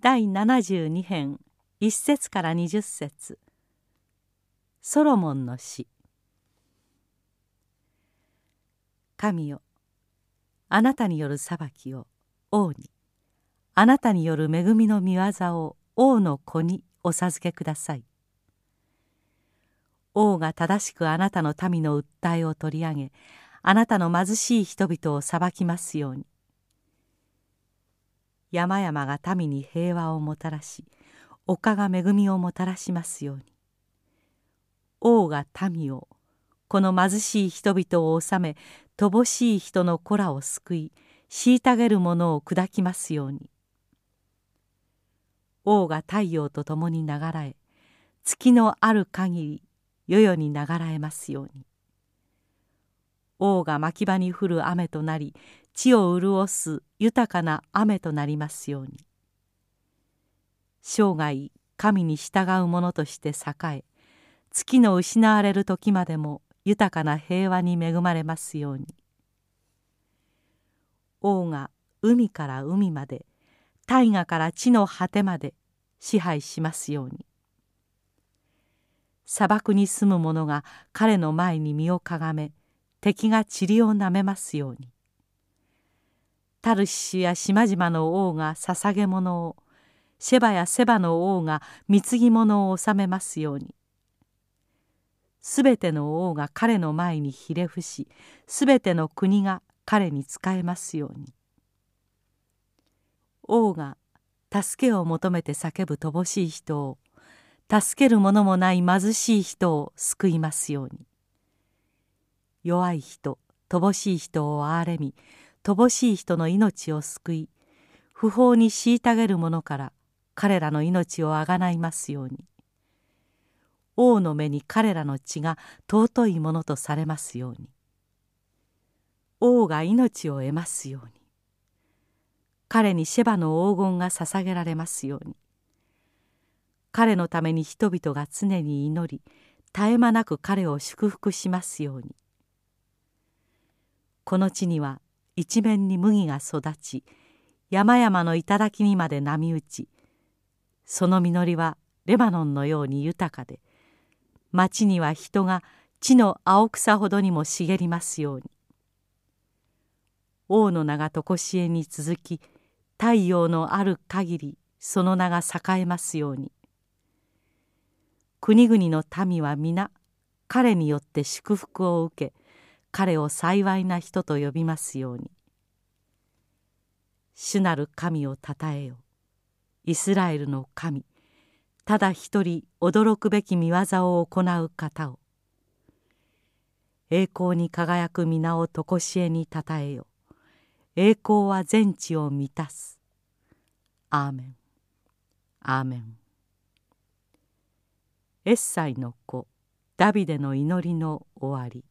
第72編1節から20節。ソロモンの詩神よあなたによる裁きを王に。あなたによる恵みの御業を王の子にお授けください。王が正しくあなたの民の訴えを取り上げあなたの貧しい人々を裁きますように。山々が民に平和をもたらし丘が恵みをもたらしますように。王が民をこの貧しい人々を治め乏しい人の子らを救い虐げる者を砕きますように。王が太陽と共に流らえ月のある限り世々に流らえますように。王が牧場に降る雨となり地を潤す豊かな雨となりますように。生涯神に従う者として栄え月の失われる時までも豊かな平和に恵まれますように。王が海から海まで大河から地の果てまで支配しますように。砂漠に住む者が彼の前に身をかがめ敵が塵をなめますように。タルシや島々の王が捧げ物をシェバやセバの王が貢ぎ物を納めますように。すべての王が彼の前にひれ伏しすべての国が彼に仕えますように。王が助けを求めて叫ぶ乏しい人を助ける者もない貧しい人を救いますように。弱い人乏しい人を憐れみ乏しい人の命を救い不法に虐げる者から彼らの命をあがないますように。王の目に彼らの血が尊いものとされますように。王が命を得ますように。彼にシェバの黄金が捧げられますように。彼のために人々が常に祈り絶え間なく彼を祝福しますように。この地には一面に麦が育ち山々の頂にまで波打ちその実りはレバノンのように豊かで町には人が地の青草ほどにも茂りますように。王の名が常しえに続き太陽のある限りその名が栄えますように。国々の民は皆彼によって祝福を受け彼を幸いな人と呼びますように。主なる神をたたえよ。イスラエルの神。ただ一人驚くべき見業を行う方を。栄光に輝く皆を常しえにたたえよ。栄光は全地を満たす。アーメン。アーメン。エッサイの子。ダビデの祈りの終わり。